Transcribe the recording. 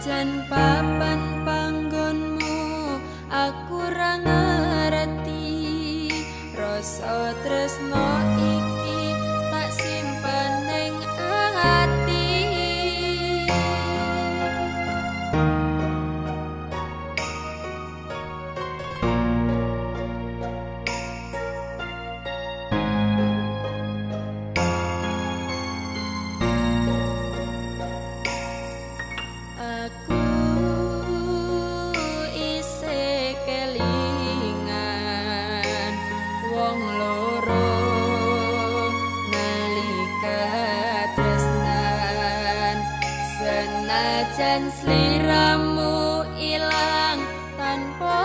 Senajan papan panggonmu aku ra ngerti. Rasa tresno senajan sliramu ilang tanpa